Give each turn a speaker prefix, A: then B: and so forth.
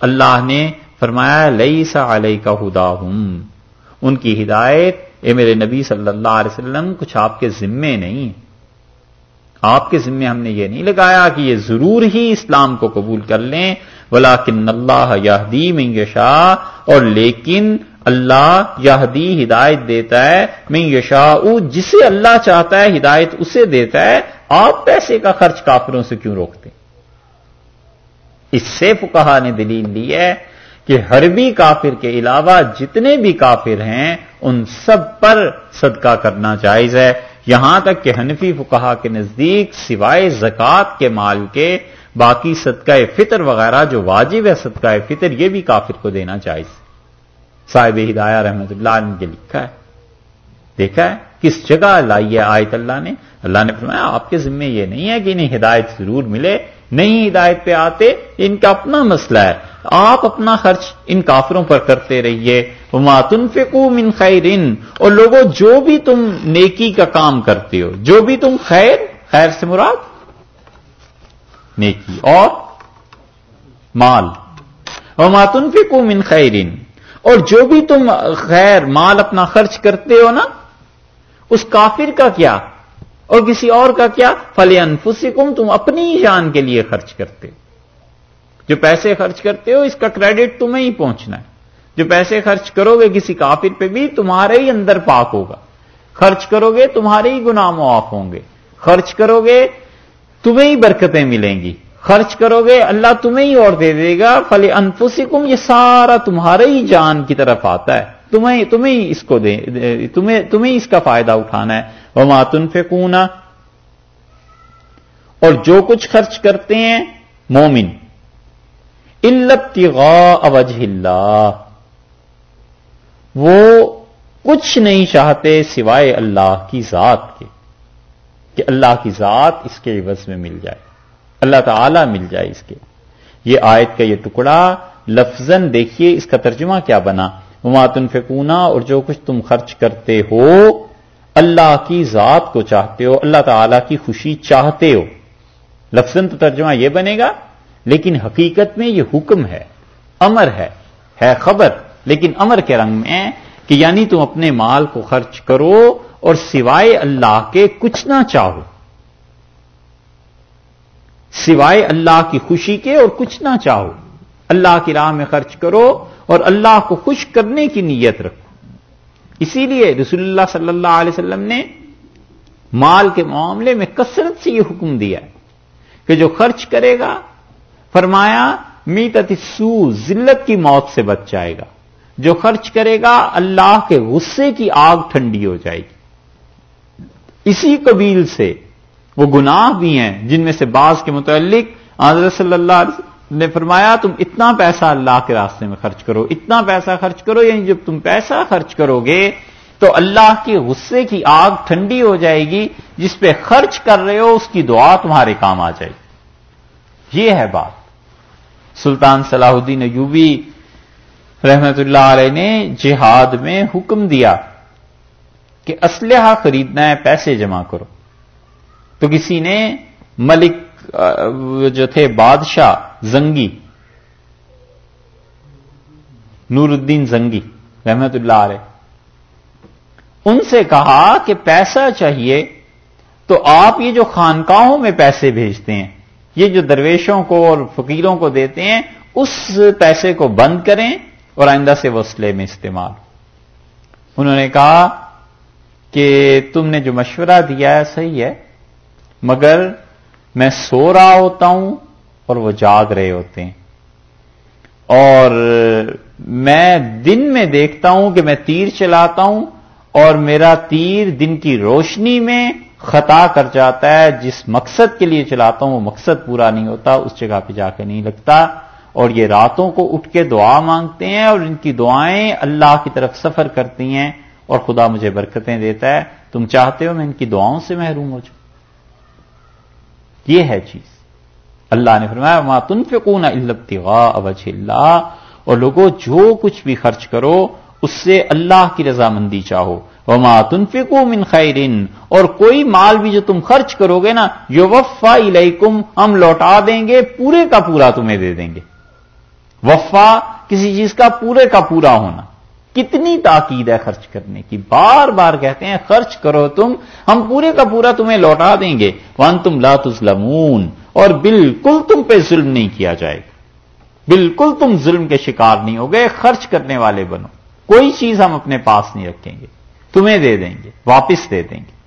A: اللہ نے فرمایا لئی سا علیہ کا ہدا ان کی ہدایت اے میرے نبی صلی اللہ علیہ وسلم، کچھ آپ کے ذمے نہیں۔ آپ کے ذمے ہم نے یہ نہیں لگایا کہ یہ ضرور ہی اسلام کو قبول کر لیں۔ بلا کن اللہ یادی میں یشا اور لیکن اللہ یہدی ہدایت دیتا ہے میں یشا جسے اللہ چاہتا ہے ہدایت اسے دیتا ہے۔ آپ پیسے کا خرچ کافروں سے کیوں روکتے؟ اس سے فکہ نے دلیل لی ہے کہ حربی کافر کے علاوہ جتنے بھی کافر ہیں، ان سب پر صدقہ کرنا جائز ہے۔ یہاں تک کہ حنفی فکہ کے نزدیک سوائے زکوٰۃ کے مال کے باقی صدقہ فطر وغیرہ جو واجب ہے، صدقہ فطر یہ بھی کافر کو دینا جائز۔ صاحب ہدایہ رحمت اللہ نے کے لکھا ہے۔ دیکھا ہے؟ کس جگہ لائی ہے آیت اللہ نے؟ اللہ نے فرمایا، آپ کے ذمے یہ نہیں ہے کہ انہیں ہدایت ضرور ملے۔ نہیں ہدایت پہ آتے، ان کا اپنا مسئلہ ہے۔ آپ اپنا خرچ ان کافروں پر کرتے رہیے۔ ماتن فکو من خیر اور لوگوں، جو بھی تم نیکی کا کام کرتے ہو، جو بھی تم خیر خیر سے مراد نیکی۔ اور مال۔ ماتن فکو من خیر اور جو بھی تم خیر، مال اپنا خرچ کرتے ہو نا، اس کافر کا کیا؟ اور کسی اور کا کیا؟ فل انفسکم تم اپنی جان کے لیے خرچ کرتے ہو۔ جو پیسے خرچ کرتے ہو، اس کا کریڈٹ تمہیں ہی پہنچنا ہے۔ جو پیسے خرچ کرو گے کسی کافر پہ بھی، تمہارے ہی اندر پاک ہوگا۔ خرچ کرو گے، تمہارے ہی گناہ معاف ہوں گے۔ خرچ کرو گے، تمہیں ہی برکتیں ملیں گی۔ خرچ کرو گے، اللہ تمہیں ہی اور دے دے گا۔ فل انفسکم یہ سارا تمہارے ہی جان کی طرف آتا ہے۔ تمہیں تمہیں اس کو دے، تمہیں تمہیں اس کا فائدہ اٹھانا ہے۔ وہ ماتن فکونا اور جو کچھ خرچ کرتے ہیں، مومن۔ اوجہ اللہ۔ وہ کچھ نہیں چاہتے سوائے اللہ کی ذات کے، کہ اللہ کی ذات اس کے عوض میں مل جائے۔ اللہ تعالی مل جائے اس کے۔ یہ آیت کا یہ ٹکڑا لفظ دیکھیے اس کا ترجمہ کیا بنا۔ ماتن فکونا اور جو کچھ تم خرچ کرتے ہو اللہ کی ذات کو چاہتے ہو، اللہ تعالی کی خوشی چاہتے ہو۔ لفظ تو ترجمہ یہ بنے گا، لیکن حقیقت میں یہ حکم ہے، امر ہے ہے خبر۔ لیکن امر کے رنگ میں کہ یعنی تم اپنے مال کو خرچ کرو اور سوائے اللہ کے کچھ نہ چاہو۔ سوائے اللہ کی خوشی کے اور کچھ نہ چاہو۔ اللہ کی راہ میں خرچ کرو اور اللہ کو خوش کرنے کی نیت رکھو۔ اسی لیے رسول اللہ صلی اللہ علیہ وسلم نے مال کے معاملے میں کثرت سے یہ حکم دیا کہ جو خرچ کرے گا، فرمایا میت سو ذلت کی موت سے بچ جائے گا۔ جو خرچ کرے گا، اللہ کے غصے کی آگ ٹھنڈی ہو جائے گی۔ اسی قبیل سے وہ گناہ بھی ہیں، جن میں سے بعض کے متعلق حضرت صلی اللہ علیہ وسلم نے فرمایا تم اتنا پیسہ اللہ کے راستے میں خرچ کرو، اتنا پیسہ خرچ کرو یعنی جب تم پیسہ خرچ کرو گے تو اللہ کے غصے کی آگ ٹھنڈی ہو جائے گی، جس پہ خرچ کر رہے ہو، اس کی دعا تمہارے کام آ جائے گی۔ یہ ہے بات۔ سلطان صلاح الدین ایوبی رحمت اللہ علیہ نے جہاد میں حکم دیا کہ اسلحہ خریدنا ہے، پیسے جمع کرو۔ تو کسی نے ملک جو تھے بادشاہ زنگی. نور الدین زنگی، رحمت اللہ علیہ. ان سے کہا کہ پیسہ چاہیے تو آپ یہ جو خانقاہوں میں پیسے بھیجتے ہیں، یہ جو درویشوں کو اور فقیروں کو دیتے ہیں، اس پیسے کو بند کریں اور آئندہ سے وسلے میں استعمال. انہوں نے کہا کہ تم نے جو مشورہ دیا ہے، صحیح ہے، مگر میں سو رہا ہوتا ہوں اور وہ جاگ رہے ہوتے ہیں۔ اور میں دن میں دیکھتا ہوں کہ میں تیر چلاتا ہوں اور میرا تیر دن کی روشنی میں خطا کر جاتا ہے۔ جس مقصد کے لیے چلاتا ہوں وہ مقصد پورا نہیں ہوتا، اس جگہ پہ جا کے نہیں لگتا۔ اور یہ راتوں کو اٹھ کے دعا مانگتے ہیں اور ان کی دعائیں اللہ کی طرف سفر کرتی ہیں اور خدا مجھے برکتیں دیتا ہے۔ تم چاہتے ہو میں ان کی دعاؤں سے محروم ہو جاؤں؟ یہ ہے چیز۔ اللہ نے فرمایا ماں تن فکون البتغا اوج اللہ اور لوگوں جو کچھ بھی خرچ کرو، اس سے اللہ کی رضامندی چاہو۔ وما تنفقو من خیرن اور کوئی مال بھی جو تم خرچ کرو گے نا یو وفا ہم لوٹا دیں گے، پورے کا پورا تمہیں دے دیں گے۔ وفا کسی چیز کا پورے کا پورا ہونا۔ کتنی تاکید ہے خرچ کرنے کی۔ بار بار کہتے ہیں، خرچ کرو تم، ہم پورے کا پورا تمہیں لوٹا دیں گے۔ وان تم لا تظلمون۔ اور بالکل تم پہ ظلم نہیں کیا جائے گا۔ بالکل تم ظلم کے شکار نہیں ہو گئے، خرچ کرنے والے بنو۔ کوئی چیز ہم اپنے پاس نہیں رکھیں گے۔ تمہیں دے دیں گے، واپس دے دیں گے۔